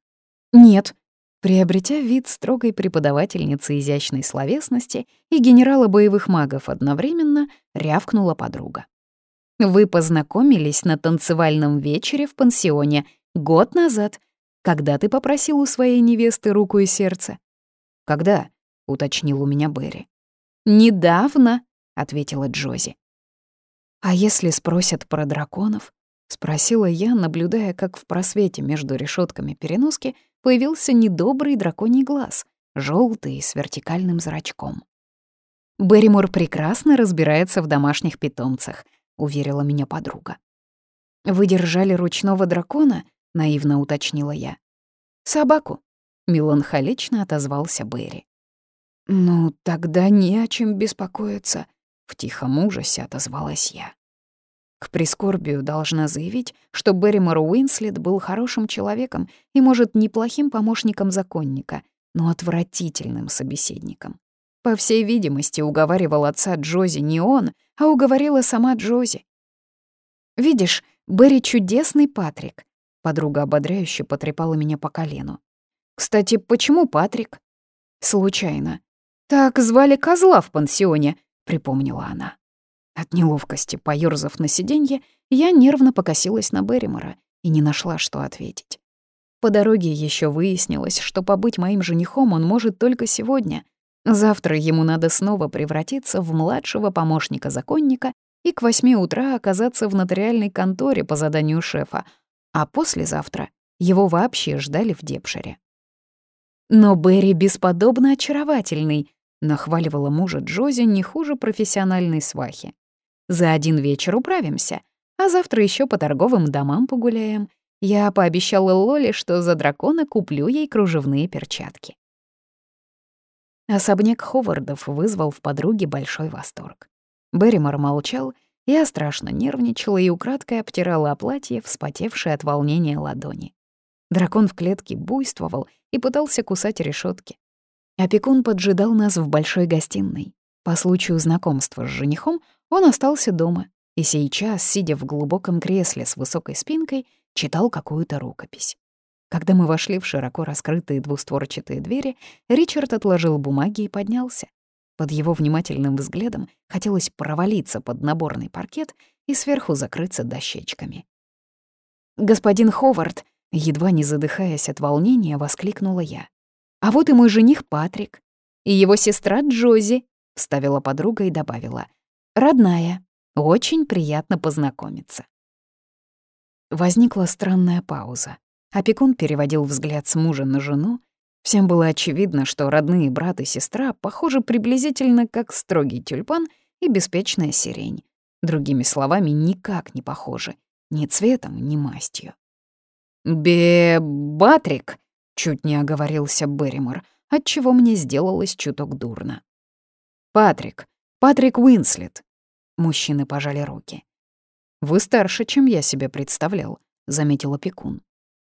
Нет. Приобретя вид строгой преподавательницы изящной словесности и генерала боевых магов одновременно, рявкнула подруга. Вы познакомились на танцевальном вечере в пансионе год назад, когда ты попросил у своей невесты руку и сердце. Когда? уточнил у меня Берри. Недавно, ответила Джози. А если спросят про драконов? — спросила я, наблюдая, как в просвете между решетками переноски появился недобрый драконий глаз, желтый с вертикальным зрачком. «Берримор прекрасно разбирается в домашних питомцах», — уверила меня подруга. «Вы держали ручного дракона?» — наивно уточнила я. «Собаку», — меланхолично отозвался Берри. «Ну, тогда не о чем беспокоиться», — в тихом ужасе отозвалась я. К прискорбию должна заявить, что Берримор Уинслет был хорошим человеком и, может, неплохим помощником законника, но отвратительным собеседником. По всей видимости, уговаривал отца Джози не он, а уговорила сама Джози. «Видишь, Берри чудесный Патрик», — подруга ободряюще потрепала меня по колену. «Кстати, почему Патрик?» «Случайно. Так звали козла в пансионе», — припомнила она. От неловкости, поёрзав на сиденье, я нервно покосилась на Берримора и не нашла, что ответить. По дороге еще выяснилось, что побыть моим женихом он может только сегодня. Завтра ему надо снова превратиться в младшего помощника законника и к восьми утра оказаться в нотариальной конторе по заданию шефа, а послезавтра его вообще ждали в Депшере. «Но Берри бесподобно очаровательный», — нахваливала мужа Джози не хуже профессиональной свахи. За один вечер управимся, а завтра еще по торговым домам погуляем. Я пообещала Лоле, что за дракона куплю ей кружевные перчатки. Особняк Ховардов вызвал в подруге большой восторг. Берримор молчал, я страшно нервничала и украдкой обтирала платье, вспотевшее от волнения ладони. Дракон в клетке буйствовал и пытался кусать решетки. Опекун поджидал нас в большой гостиной. По случаю знакомства с женихом он остался дома и сейчас, сидя в глубоком кресле с высокой спинкой, читал какую-то рукопись. Когда мы вошли в широко раскрытые двустворчатые двери, Ричард отложил бумаги и поднялся. Под его внимательным взглядом хотелось провалиться под наборный паркет и сверху закрыться дощечками. «Господин Ховард!» — едва не задыхаясь от волнения, воскликнула я. «А вот и мой жених Патрик. И его сестра Джози», — вставила подруга и добавила. «Родная. Очень приятно познакомиться». Возникла странная пауза. Опекун переводил взгляд с мужа на жену. Всем было очевидно, что родные брат и сестра похожи приблизительно как строгий тюльпан и беспечная сирень. Другими словами, никак не похожи. Ни цветом, ни мастью. «Бе-Батрик!» — чуть не оговорился Берримор, отчего мне сделалось чуток дурно. «Патрик! Патрик Уинслет!» Мужчины пожали руки. «Вы старше, чем я себе представлял», — заметил опекун.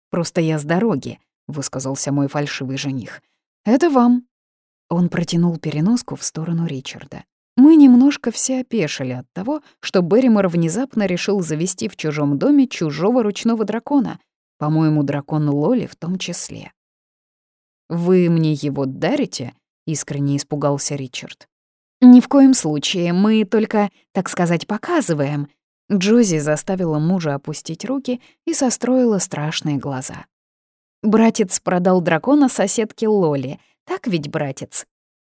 «Просто я с дороги», — высказался мой фальшивый жених. «Это вам». Он протянул переноску в сторону Ричарда. Мы немножко все опешили от того, что Берримор внезапно решил завести в чужом доме чужого ручного дракона, по-моему, дракон Лоли в том числе. «Вы мне его дарите?» — искренне испугался Ричард. «Ни в коем случае, мы только, так сказать, показываем», Джози заставила мужа опустить руки и состроила страшные глаза. «Братец продал дракона соседке Лоли. Так ведь, братец?»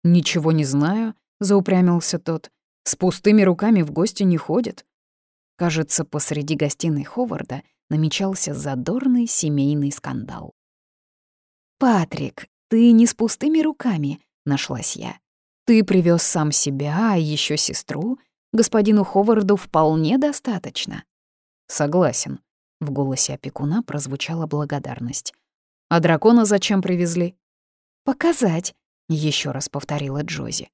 «Ничего не знаю», — заупрямился тот. «С пустыми руками в гости не ходит». Кажется, посреди гостиной Ховарда намечался задорный семейный скандал. «Патрик, ты не с пустыми руками», — нашлась я. «Ты привез сам себя, а еще сестру, господину Ховарду вполне достаточно». «Согласен», — в голосе опекуна прозвучала благодарность. «А дракона зачем привезли?» «Показать», — еще раз повторила Джози.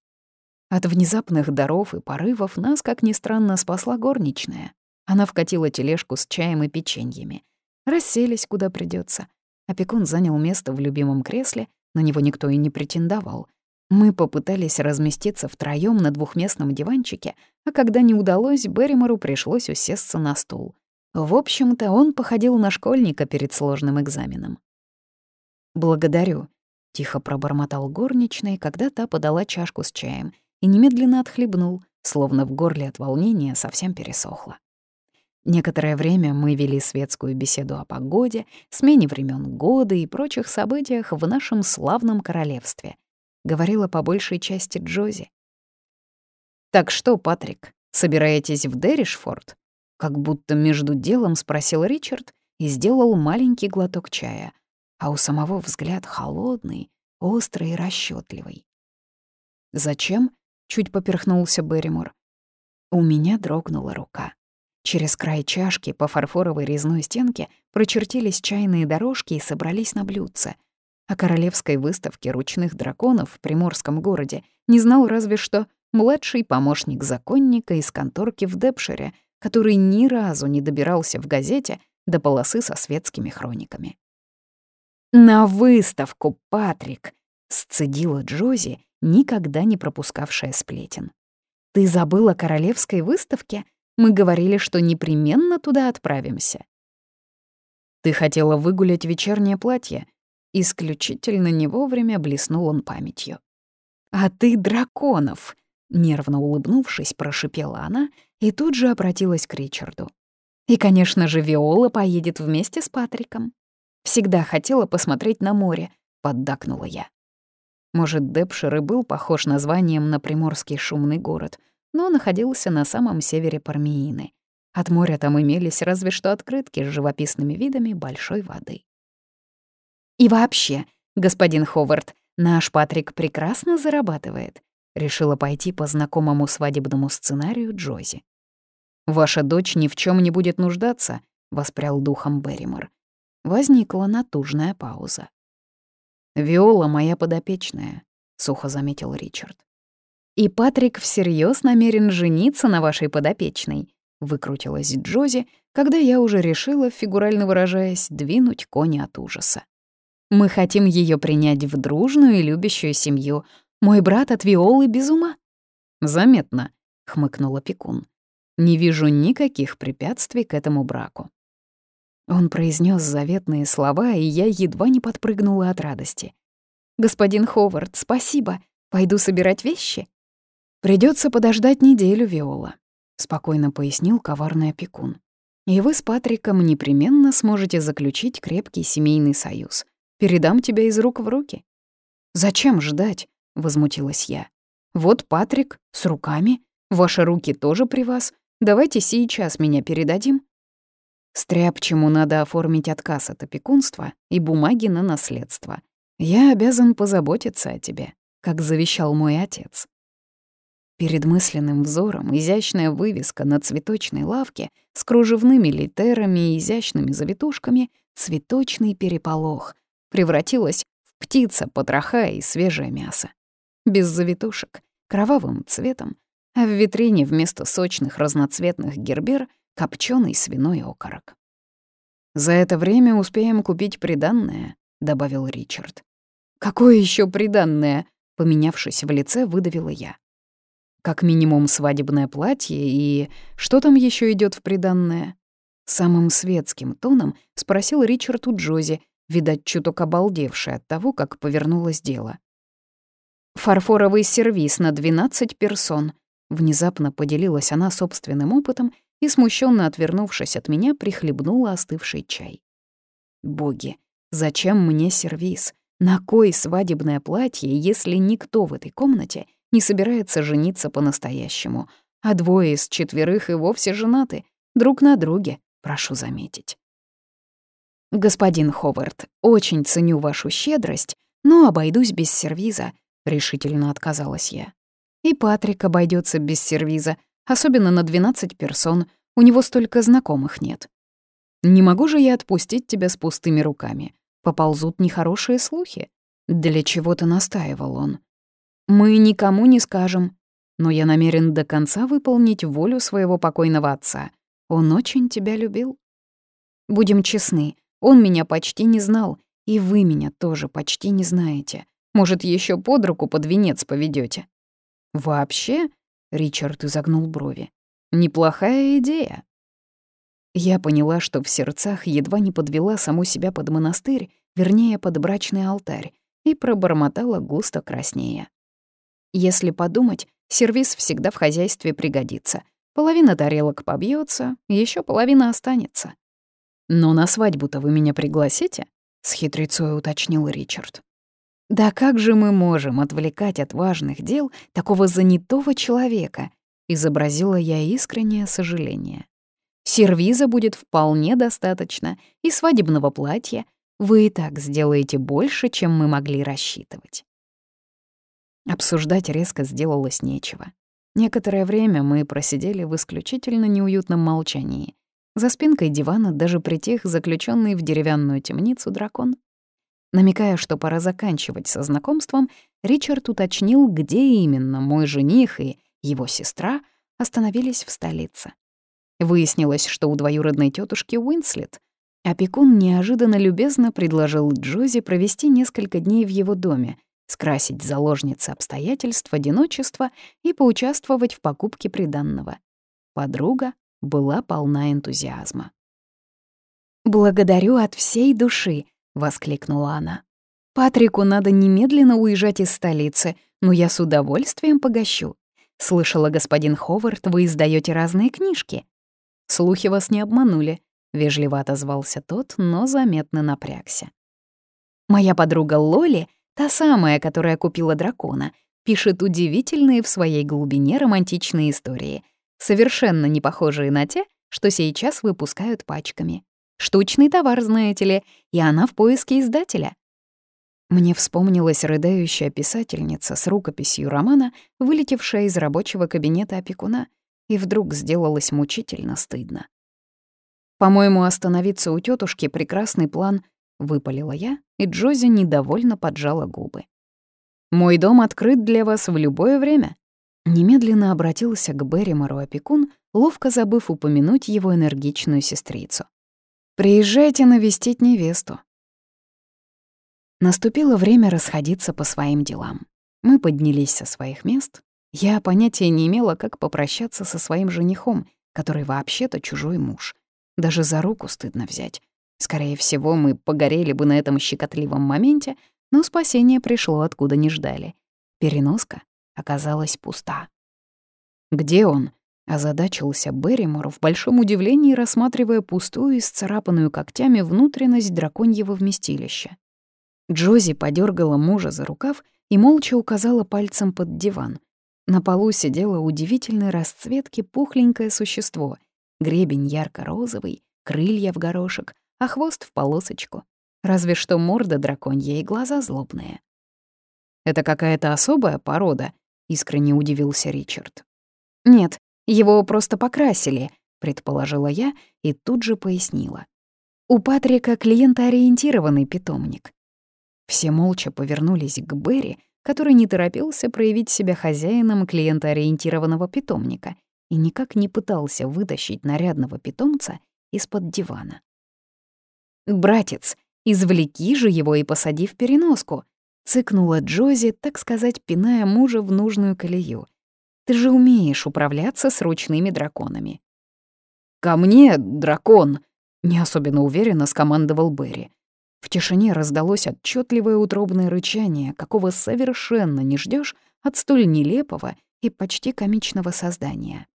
От внезапных даров и порывов нас, как ни странно, спасла горничная. Она вкатила тележку с чаем и печеньями. Расселись, куда придется. Опекун занял место в любимом кресле, на него никто и не претендовал — мы попытались разместиться втроём на двухместном диванчике, а когда не удалось, Берримору пришлось усесться на стул. В общем-то, он походил на школьника перед сложным экзаменом. «Благодарю», — тихо пробормотал горничный, когда та подала чашку с чаем, и немедленно отхлебнул, словно в горле от волнения совсем пересохло. Некоторое время мы вели светскую беседу о погоде, смене времен года и прочих событиях в нашем славном королевстве — говорила по большей части Джози. «Так что, Патрик, собираетесь в Дэришфорд?» Как будто между делом спросил Ричард и сделал маленький глоток чая, а у самого взгляд холодный, острый и расчетливый. «Зачем?» — чуть поперхнулся Берримор. У меня дрогнула рука. Через край чашки по фарфоровой резной стенке прочертились чайные дорожки и собрались на блюдце — о королевской выставке ручных драконов в приморском городе не знал разве что младший помощник законника из конторки в Депшире, который ни разу не добирался в газете до полосы со светскими хрониками. «На выставку, Патрик!» — сцедила Джози, никогда не пропускавшая сплетен. «Ты забыл о королевской выставке? Мы говорили, что непременно туда отправимся». «Ты хотела выгулять вечернее платье?» Исключительно не вовремя блеснул он памятью. «А ты драконов!» — нервно улыбнувшись, прошипела она и тут же обратилась к Ричарду. «И, конечно же, Виола поедет вместе с Патриком. Всегда хотела посмотреть на море», — поддакнула я. Может, Депшир и был похож названием на приморский шумный город, но находился на самом севере Пармиины. От моря там имелись разве что открытки с живописными видами большой воды. И вообще, господин Ховард, наш Патрик прекрасно зарабатывает. Решила пойти по знакомому свадебному сценарию Джози. «Ваша дочь ни в чем не будет нуждаться», — воспрял духом Берримор. Возникла натужная пауза. «Виола моя подопечная», — сухо заметил Ричард. «И Патрик всерьез намерен жениться на вашей подопечной», — выкрутилась Джози, когда я уже решила, фигурально выражаясь, двинуть кони от ужаса. Мы хотим ее принять в дружную и любящую семью. Мой брат от Виолы без ума». «Заметно», — хмыкнул опекун. «Не вижу никаких препятствий к этому браку». Он произнес заветные слова, и я едва не подпрыгнула от радости. «Господин Ховард, спасибо. Пойду собирать вещи?» Придется подождать неделю, Виола», — спокойно пояснил коварный опекун. «И вы с Патриком непременно сможете заключить крепкий семейный союз. Передам тебя из рук в руки». «Зачем ждать?» — возмутилась я. «Вот Патрик с руками. Ваши руки тоже при вас. Давайте сейчас меня передадим». Стряпчему надо оформить отказ от опекунства и бумаги на наследство. Я обязан позаботиться о тебе, как завещал мой отец. Перед мысленным взором изящная вывеска на цветочной лавке с кружевными литерами и изящными завитушками «Цветочный переполох» превратилась в птица, потроха и свежее мясо. Без завитушек, кровавым цветом, а в витрине вместо сочных разноцветных гербер — копченый свиной окорок. «За это время успеем купить приданное», — добавил Ричард. «Какое еще приданное?» — поменявшись в лице, выдавила я. «Как минимум свадебное платье и... Что там еще идет в приданное?» Самым светским тоном спросил Ричард у Джози, видать, чуток обалдевший от того, как повернулось дело. «Фарфоровый сервиз на 12 персон», — внезапно поделилась она собственным опытом и, смущенно отвернувшись от меня, прихлебнула остывший чай. «Боги, зачем мне сервиз? На кой свадебное платье, если никто в этой комнате не собирается жениться по-настоящему, а двое из четверых и вовсе женаты, друг на друге, прошу заметить?» «Господин Ховард, очень ценю вашу щедрость, но обойдусь без сервиза», — решительно отказалась я. «И Патрик обойдется без сервиза, особенно на 12 персон, у него столько знакомых нет. Не могу же я отпустить тебя с пустыми руками. Поползут нехорошие слухи. Для чего-то настаивал он. Мы никому не скажем, но я намерен до конца выполнить волю своего покойного отца. Он очень тебя любил. Будем честны, он меня почти не знал, и вы меня тоже почти не знаете. Может, еще под руку под венец поведете. Вообще, Ричард изогнул брови. «Неплохая идея». Я поняла, что в сердцах едва не подвела саму себя под монастырь, вернее, под брачный алтарь, и пробормотала густо краснее. Если подумать, сервис всегда в хозяйстве пригодится. Половина тарелок побьется, еще половина останется. «Но на свадьбу-то вы меня пригласите?» — с хитрецой уточнил Ричард. Да как же мы можем отвлекать от важных дел такого занятого человека? Изобразила я искреннее сожаление. Сервиза будет вполне достаточно, и свадебного платья вы и так сделаете больше, чем мы могли рассчитывать. Обсуждать резко сделалось нечего. Некоторое время мы просидели в исключительно неуютном молчании. За спинкой дивана даже притих заключенный в деревянную темницу дракон. Намекая, что пора заканчивать со знакомством, Ричард уточнил, где именно мой жених и его сестра остановились в столице. Выяснилось, что у двоюродной тетушки Уинслет опекун неожиданно любезно предложил Джози провести несколько дней в его доме, скрасить заложницы обстоятельств одиночества и поучаствовать в покупке приданного. Подруга была полна энтузиазма. «Благодарю от всей души», — воскликнула она. «Патрику надо немедленно уезжать из столицы, но я с удовольствием погощу. Слышала, господин Ховард, вы издаете разные книжки». «Слухи вас не обманули», — вежливо отозвался тот, но заметно напрягся. «Моя подруга Лоли, та самая, которая купила дракона, пишет удивительные в своей глубине романтичные истории, совершенно не похожие на те, что сейчас выпускают пачками. Штучный товар, знаете ли, и она в поиске издателя. Мне вспомнилась рыдающая писательница с рукописью романа, вылетевшая из рабочего кабинета опекуна, и вдруг сделалось мучительно стыдно. «По-моему, остановиться у тетушки прекрасный план», — выпалила я, и Джози недовольно поджала губы. «Мой дом открыт для вас в любое время». Немедленно обратился к Берримору опекун, ловко забыв упомянуть его энергичную сестрицу. Приезжайте навестить невесту. Наступило время расходиться по своим делам. Мы поднялись со своих мест. Я понятия не имела, как попрощаться со своим женихом, который вообще-то чужой муж. Даже за руку стыдно взять. Скорее всего, мы погорели бы на этом щекотливом моменте, но спасение пришло откуда не ждали. Переноска оказалась пуста. «Где он?» — озадачился Берримор в большом удивлении, рассматривая пустую и сцарапанную когтями внутренность драконьего вместилища. Джози подергала мужа за рукав и молча указала пальцем под диван. На полу сидело удивительной расцветки пухленькое существо. Гребень ярко-розовый, крылья в горошек, а хвост в полосочку. Разве что морда драконья и глаза злобные. «Это какая-то особая порода?» — искренне удивился Ричард. «Нет, его просто покрасили», — предположила я и тут же пояснила. «У Патрика клиентоориентированный питомник». Все молча повернулись к Берри, который не торопился проявить себя хозяином клиентоориентированного питомника и никак не пытался вытащить нарядного питомца из-под дивана. «Братец, извлеки же его и посади в переноску», — цыкнула Джози, так сказать, пиная мужа в нужную колею. «Ты же умеешь управляться с ручными драконами». «Ко мне, дракон!» — не особенно уверенно скомандовал Берри. В тишине раздалось отчетливое утробное рычание, какого совершенно не ждешь от столь нелепого и почти комичного создания.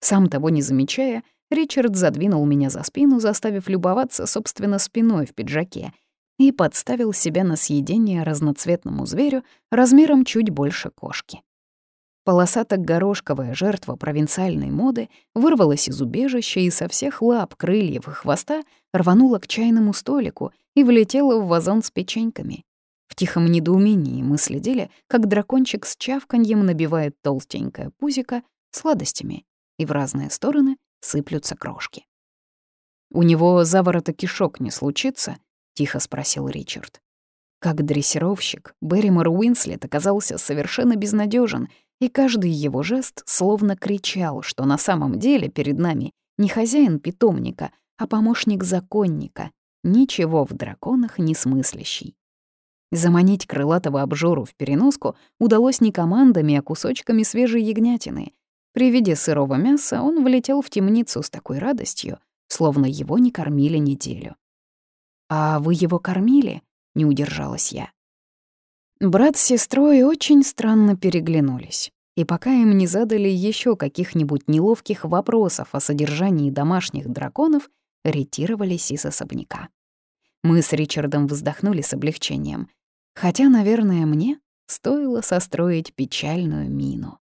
Сам того не замечая, Ричард задвинул меня за спину, заставив любоваться, собственно, спиной в пиджаке, и подставил себя на съедение разноцветному зверю размером чуть больше кошки. Полосато-горошковая жертва провинциальной моды вырвалась из убежища и со всех лап, крыльев и хвоста рванула к чайному столику и влетела в вазон с печеньками. В тихом недоумении мы следили, как дракончик с чавканьем набивает толстенькое пузико сладостями, и в разные стороны сыплются крошки. «У него заворота кишок не случится?» — тихо спросил Ричард. Как дрессировщик, Берримор Уинслет оказался совершенно безнадежен, и каждый его жест словно кричал, что на самом деле перед нами не хозяин питомника, а помощник законника, ничего в драконах не смыслящий. Заманить крылатого обжору в переноску удалось не командами, а кусочками свежей ягнятины. При виде сырого мяса он влетел в темницу с такой радостью, словно его не кормили неделю. «А вы его кормили?» — не удержалась я. Брат с сестрой очень странно переглянулись. И пока им не задали еще каких-нибудь неловких вопросов о содержании домашних драконов, ретировались из особняка. Мы с Ричардом вздохнули с облегчением. Хотя, наверное, мне стоило состроить печальную мину.